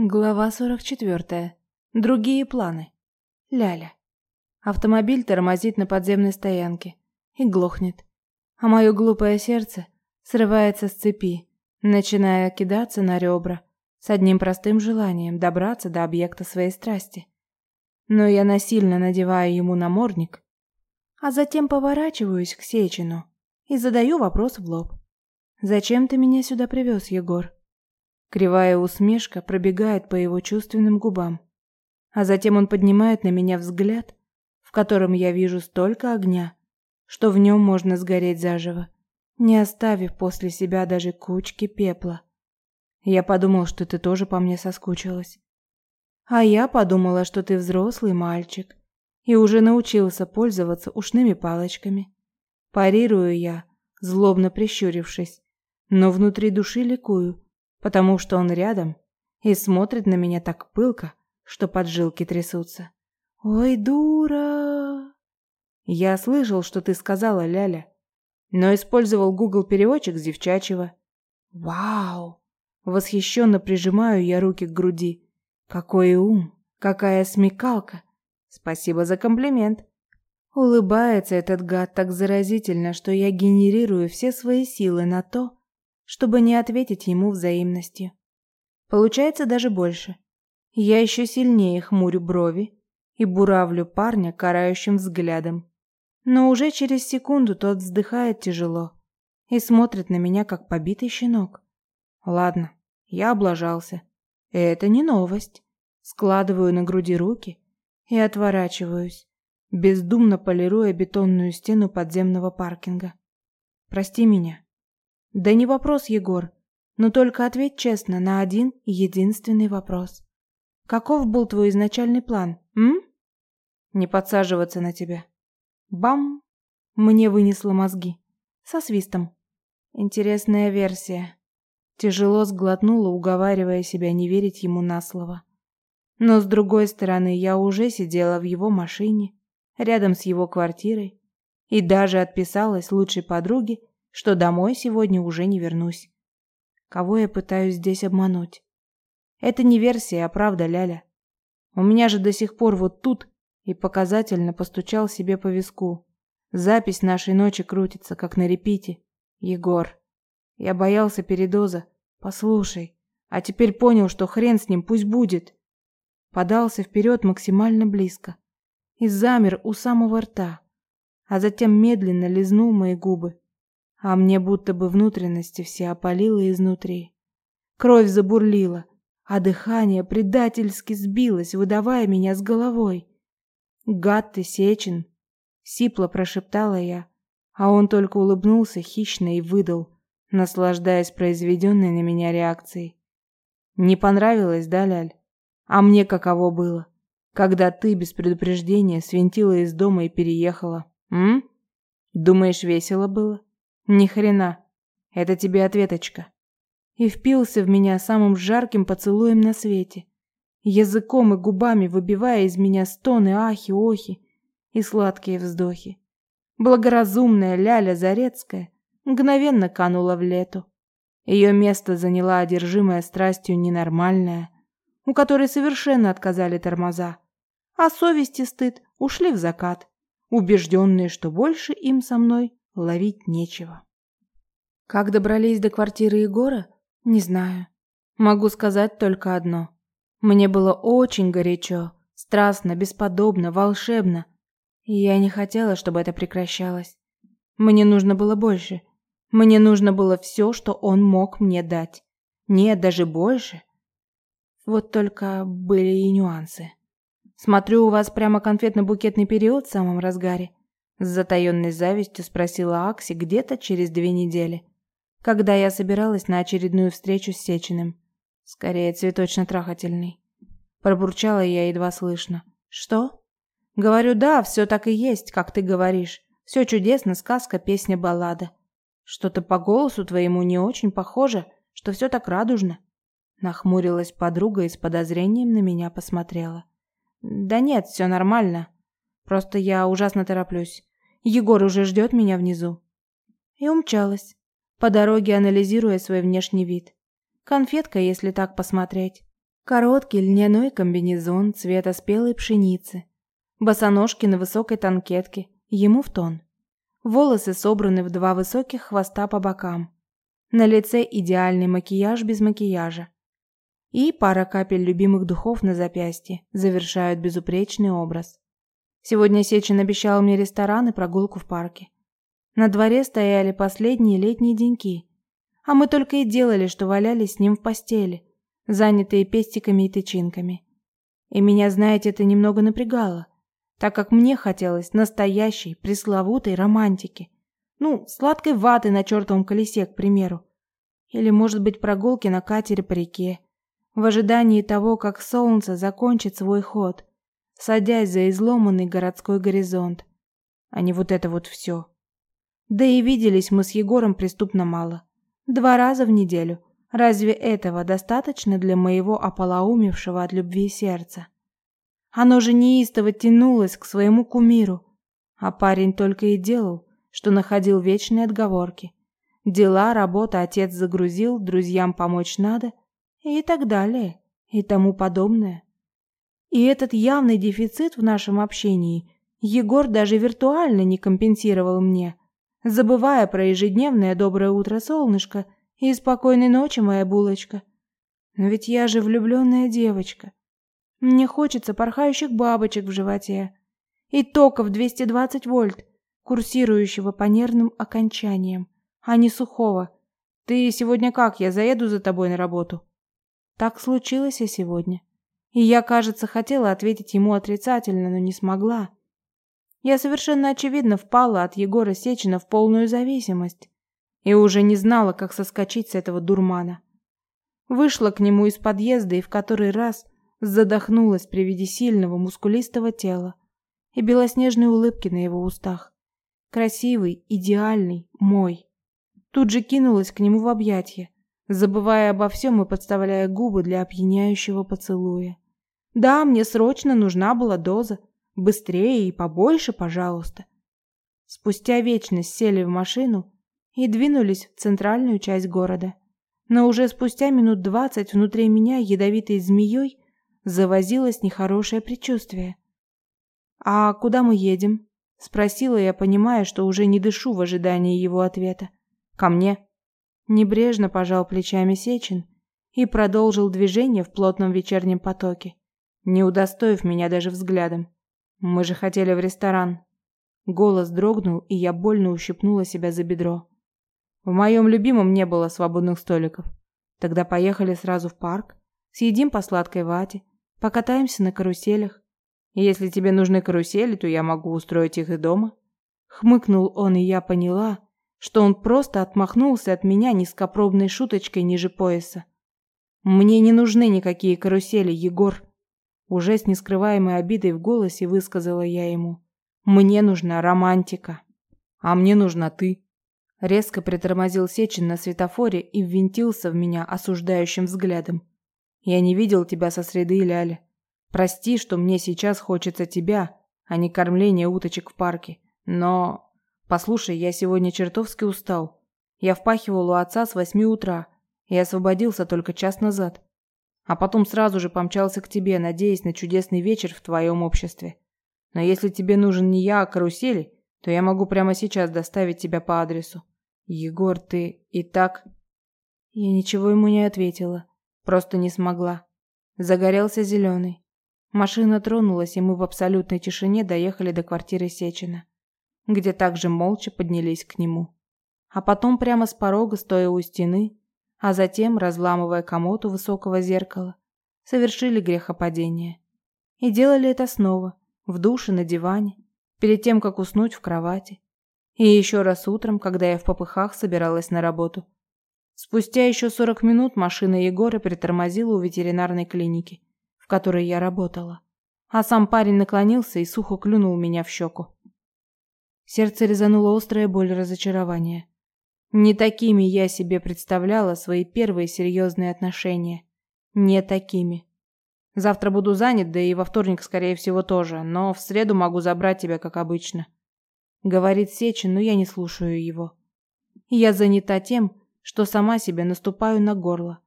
Глава 44. Другие планы. Ляля. Автомобиль тормозит на подземной стоянке и глохнет. А мое глупое сердце срывается с цепи, начиная кидаться на ребра с одним простым желанием добраться до объекта своей страсти. Но я насильно надеваю ему намордник, а затем поворачиваюсь к Сечину и задаю вопрос в лоб. «Зачем ты меня сюда привез, Егор?» Кривая усмешка пробегает по его чувственным губам. А затем он поднимает на меня взгляд, в котором я вижу столько огня, что в нем можно сгореть заживо, не оставив после себя даже кучки пепла. Я подумал, что ты тоже по мне соскучилась. А я подумала, что ты взрослый мальчик и уже научился пользоваться ушными палочками. Парирую я, злобно прищурившись, но внутри души ликую, потому что он рядом и смотрит на меня так пылко, что поджилки трясутся. «Ой, дура!» «Я слышал, что ты сказала, Ляля, но использовал Google переводчик с девчачьего». «Вау!» Восхищенно прижимаю я руки к груди. «Какой ум! Какая смекалка! Спасибо за комплимент!» Улыбается этот гад так заразительно, что я генерирую все свои силы на то, чтобы не ответить ему взаимностью. Получается даже больше. Я еще сильнее хмурю брови и буравлю парня карающим взглядом. Но уже через секунду тот вздыхает тяжело и смотрит на меня, как побитый щенок. Ладно, я облажался. Это не новость. Складываю на груди руки и отворачиваюсь, бездумно полируя бетонную стену подземного паркинга. Прости меня. Да не вопрос, Егор. Но только ответь честно на один единственный вопрос. Каков был твой изначальный план, м? Не подсаживаться на тебя. Бам! Мне вынесло мозги. Со свистом. Интересная версия. Тяжело сглотнула, уговаривая себя не верить ему на слово. Но с другой стороны, я уже сидела в его машине, рядом с его квартирой, и даже отписалась лучшей подруге что домой сегодня уже не вернусь. Кого я пытаюсь здесь обмануть? Это не версия, а правда, Ляля. У меня же до сих пор вот тут и показательно постучал себе по виску. Запись нашей ночи крутится, как на репите. Егор. Я боялся передоза. Послушай. А теперь понял, что хрен с ним, пусть будет. Подался вперед максимально близко. И замер у самого рта. А затем медленно лизнул мои губы а мне будто бы внутренности все опалило изнутри. Кровь забурлила, а дыхание предательски сбилось, выдавая меня с головой. «Гад ты, Сечин!» — сипло прошептала я, а он только улыбнулся хищно и выдал, наслаждаясь произведенной на меня реакцией. «Не понравилось, да, Ляль? А мне каково было, когда ты без предупреждения свинтила из дома и переехала, м? Думаешь, весело было?» Ни хрена. Это тебе ответочка. И впился в меня самым жарким поцелуем на свете, языком и губами выбивая из меня стоны, ахи, охи и сладкие вздохи. Благоразумная Ляля Зарецкая мгновенно канула в лету. Ее место заняла одержимая страстью ненормальная, у которой совершенно отказали тормоза, а совесть и стыд ушли в закат, убежденные, что больше им со мной ловить нечего. Как добрались до квартиры Егора? Не знаю. Могу сказать только одно. Мне было очень горячо, страстно, бесподобно, волшебно. И я не хотела, чтобы это прекращалось. Мне нужно было больше. Мне нужно было все, что он мог мне дать. Нет, даже больше. Вот только были и нюансы. Смотрю, у вас прямо конфетно-букетный период в самом разгаре. С затаённой завистью спросила Акси где-то через две недели, когда я собиралась на очередную встречу с Сечиным. Скорее, цветочно-трахательный. Пробурчала я едва слышно. «Что?» «Говорю, да, все так и есть, как ты говоришь. Все чудесно, сказка, песня, баллада. Что-то по голосу твоему не очень похоже, что все так радужно». Нахмурилась подруга и с подозрением на меня посмотрела. «Да нет, все нормально. Просто я ужасно тороплюсь. Егор уже ждет меня внизу. И умчалась, по дороге анализируя свой внешний вид. Конфетка, если так посмотреть. Короткий льняной комбинезон цвета спелой пшеницы. Босоножки на высокой танкетке, ему в тон. Волосы собраны в два высоких хвоста по бокам. На лице идеальный макияж без макияжа. И пара капель любимых духов на запястье завершают безупречный образ. Сегодня Сечин обещал мне ресторан и прогулку в парке. На дворе стояли последние летние деньки, а мы только и делали, что валялись с ним в постели, занятые пестиками и тычинками. И меня, знаете, это немного напрягало, так как мне хотелось настоящей, пресловутой романтики. Ну, сладкой ваты на чертовом колесе, к примеру. Или, может быть, прогулки на катере по реке, в ожидании того, как солнце закончит свой ход, садясь за изломанный городской горизонт, а не вот это вот все. Да и виделись мы с Егором преступно мало. Два раза в неделю. Разве этого достаточно для моего ополоумевшего от любви сердца? Оно же неистово тянулось к своему кумиру, а парень только и делал, что находил вечные отговорки. Дела, работа отец загрузил, друзьям помочь надо и так далее, и тому подобное. И этот явный дефицит в нашем общении Егор даже виртуально не компенсировал мне, забывая про ежедневное доброе утро, солнышко, и спокойной ночи, моя булочка. Но ведь я же влюбленная девочка. Мне хочется порхающих бабочек в животе и тока в 220 вольт, курсирующего по нервным окончаниям, а не сухого. Ты сегодня как? Я заеду за тобой на работу. Так случилось и сегодня. И я, кажется, хотела ответить ему отрицательно, но не смогла. Я совершенно очевидно впала от Егора Сечина в полную зависимость и уже не знала, как соскочить с этого дурмана. Вышла к нему из подъезда и в который раз задохнулась при виде сильного мускулистого тела и белоснежной улыбки на его устах. Красивый, идеальный, мой. Тут же кинулась к нему в объятия, забывая обо всем и подставляя губы для опьяняющего поцелуя. Да, мне срочно нужна была доза. Быстрее и побольше, пожалуйста. Спустя вечность сели в машину и двинулись в центральную часть города. Но уже спустя минут двадцать внутри меня ядовитой змеей завозилось нехорошее предчувствие. «А куда мы едем?» – спросила я, понимая, что уже не дышу в ожидании его ответа. «Ко мне». Небрежно пожал плечами Сечин и продолжил движение в плотном вечернем потоке, не удостоив меня даже взглядом. «Мы же хотели в ресторан». Голос дрогнул, и я больно ущипнула себя за бедро. В моем любимом не было свободных столиков. Тогда поехали сразу в парк, съедим по сладкой вате, покатаемся на каруселях. Если тебе нужны карусели, то я могу устроить их и дома. Хмыкнул он, и я поняла, что он просто отмахнулся от меня низкопробной шуточкой ниже пояса. Мне не нужны никакие карусели, Егор. Уже с нескрываемой обидой в голосе высказала я ему. Мне нужна романтика. А мне нужна ты. Резко притормозил Сечин на светофоре и ввинтился в меня осуждающим взглядом. Я не видел тебя со среды, Ляля. Прости, что мне сейчас хочется тебя, а не кормления уточек в парке. Но Послушай, я сегодня чертовски устал. Я впахивал у отца с восьми утра и освободился только час назад. А потом сразу же помчался к тебе, надеясь на чудесный вечер в твоем обществе. Но если тебе нужен не я, а карусели, то я могу прямо сейчас доставить тебя по адресу. Егор, ты и так... Я ничего ему не ответила. Просто не смогла. Загорелся зеленый. Машина тронулась, и мы в абсолютной тишине доехали до квартиры Сечина где также молча поднялись к нему. А потом прямо с порога, стоя у стены, а затем, разламывая комод у высокого зеркала, совершили грехопадение. И делали это снова, в душе, на диване, перед тем, как уснуть в кровати. И еще раз утром, когда я в попыхах собиралась на работу. Спустя еще сорок минут машина Егора притормозила у ветеринарной клиники, в которой я работала. А сам парень наклонился и сухо клюнул меня в щеку. Сердце резануло острая боль разочарования. Не такими я себе представляла свои первые серьезные отношения. Не такими. Завтра буду занят, да и во вторник, скорее всего, тоже, но в среду могу забрать тебя, как обычно. Говорит Сечин, но я не слушаю его. Я занята тем, что сама себе наступаю на горло.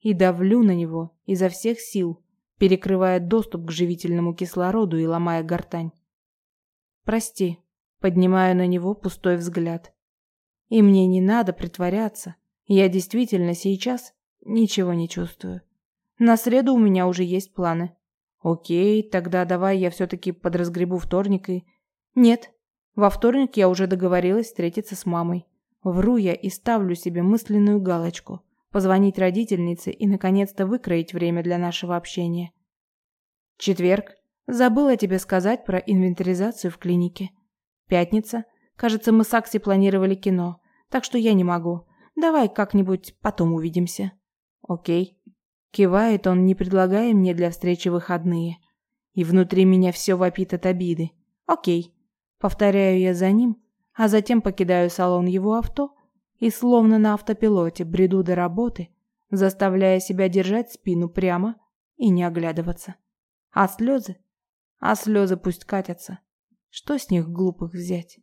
и давлю на него изо всех сил, перекрывая доступ к живительному кислороду и ломая гортань. «Прости», — поднимаю на него пустой взгляд. «И мне не надо притворяться. Я действительно сейчас ничего не чувствую. На среду у меня уже есть планы». «Окей, тогда давай я все-таки подразгребу вторник и...» «Нет, во вторник я уже договорилась встретиться с мамой. Вру я и ставлю себе мысленную галочку — позвонить родительнице и наконец-то выкроить время для нашего общения. Четверг. Забыла тебе сказать про инвентаризацию в клинике. Пятница. Кажется, мы с Акси планировали кино, так что я не могу. Давай как-нибудь потом увидимся. Окей. Кивает он, не предлагая мне для встречи выходные. И внутри меня все вопит от обиды. Окей. Повторяю я за ним, а затем покидаю салон его авто и словно на автопилоте бреду до работы, заставляя себя держать спину прямо и не оглядываться. А слезы? А слезы пусть катятся. Что с них глупых взять?